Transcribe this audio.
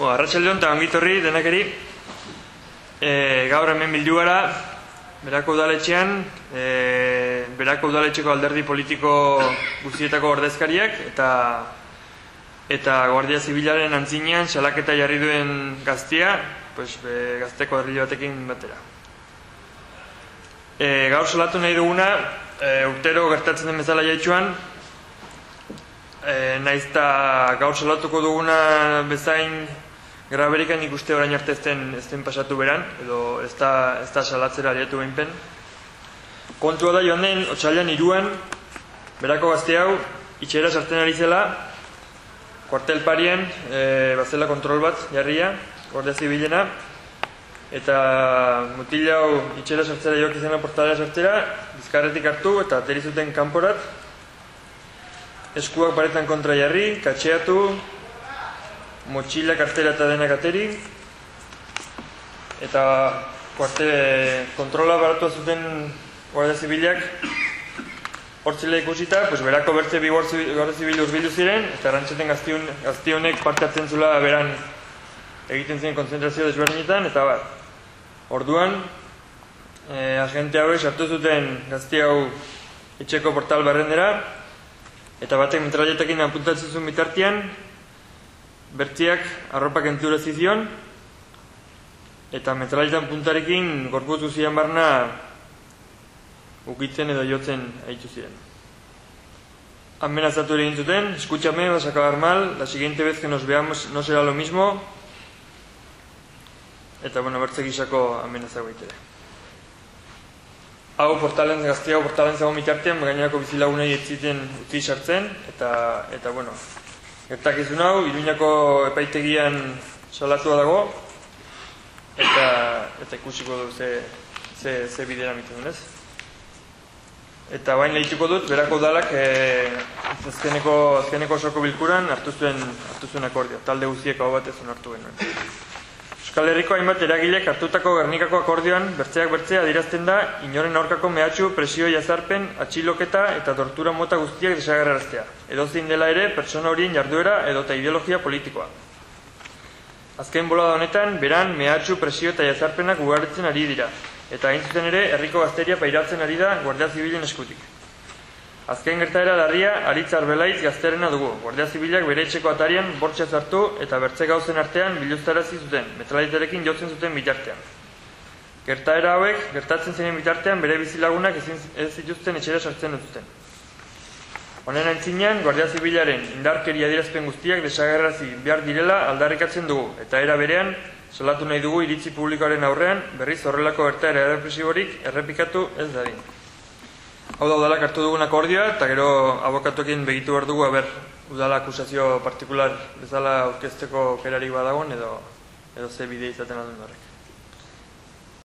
Bo, Arratxaldeon eta ongitorri denakeri e, gaur hemen bildu gara berako udaletxean e, berako udaletxeko alderdi politiko guztietako ordezkariak eta eta Guardia Zibilaren antzinean salaketa jarri duen gaztia pues, be, gazteko herri batekin batera. E, gaur salatu nahi duguna e, urtero gertatzen den bezala jaitxuan e, naiz eta gaur salatuko duguna bezain graberikan ikuste orain arte ezten, ezten pasatu beran, edo ez da, ez da salatzera aliatu behinpen. Kontua da joan den, otxalian iruan, berako gazte hau, itxera sartzen ari zela, kuartel parien, e, bazela kontrol bat, jarria, guardia zibilena, eta mutil hau itxera sartzera joak izena portalea sartzera, bizkarretik hartu eta ateri zuten kanporat, eskuak paretan kontra jarri, katxeatu, motxila, kartera eta denak ateri. Eta kuarte kontrola baratu zuten guardia zibilak. Hortzile ikusita, pues berako bertze bi guardia zibil urbildu ziren eta rantxeten gaztion, gaztionek parte hartzen zula beran egiten ziren konzentrazio desberdinetan eta bat. Orduan eh, agente hauek sartu zuten gazti hau etxeko portal barrendera eta batek metralletekin apuntatzen zuen bitartian bertziak arropak entzure zizion, eta metralitan puntarekin gorpuz guzian barna ukitzen edo jotzen haitu ziren. Amenazatu ere zuten, escúchame, vas a acabar mal, la siguiente vez que nos veamos no será lo mismo, eta bueno, bertzek isako amenaza ere. Hau portalen gaztia, hau portalen zago mitartean, gainako bizilagunei ez ziten utzi sartzen, eta, eta bueno, Gertakizun hau, Iruñako epaitegian salatua dago, eta, eta ikusiko du ze, ze, ze bidera mitu ez? Eta bain lehituko dut, berako dalak e, azkeneko, azkeneko soko bilkuran hartu zuen, hartu zuen akordio, talde guziek hau bat ezun hartu genuen. Euskal Herriko hainbat eragilek hartutako Gernikako akordioan bertzeak bertzea adirazten da inoren aurkako mehatxu, presio jazarpen, atxiloketa eta tortura mota guztiak desagarraraztea. Edo zein dela ere pertsona horien jarduera edo eta ideologia politikoa. Azken bola da honetan, beran mehatxu, presio eta jazarpenak ugaritzen ari dira. Eta hain zuten ere, herriko gazteria pairatzen ari da Guardia Zibilen eskutik. Azken gertaera darria, aritz arbelaitz gazterena dugu. Guardia Zibilak bere etxeko atarian bortxe zartu eta bertze gauzen artean biluztarazi zuten, metraliterekin jotzen zuten bitartean. Gertaera hauek, gertatzen ziren bitartean bere bizilagunak ezin ez zituzten etxera sartzen duten. Honen antzinean, Guardia Zibilaren indarkeria dirazpen guztiak desagerrazi behar direla aldarrikatzen dugu, eta era berean, salatu nahi dugu iritzi publikoaren aurrean, berriz horrelako gertaera errepresiborik errepikatu ez dadin. Hau da, udalak hartu dugun akordioa, eta gero abokatuekin begitu behar dugu, haber, udala akusazio partikular bezala aurkezteko kerarik badagoen, edo, edo ze bide izaten adun horrek.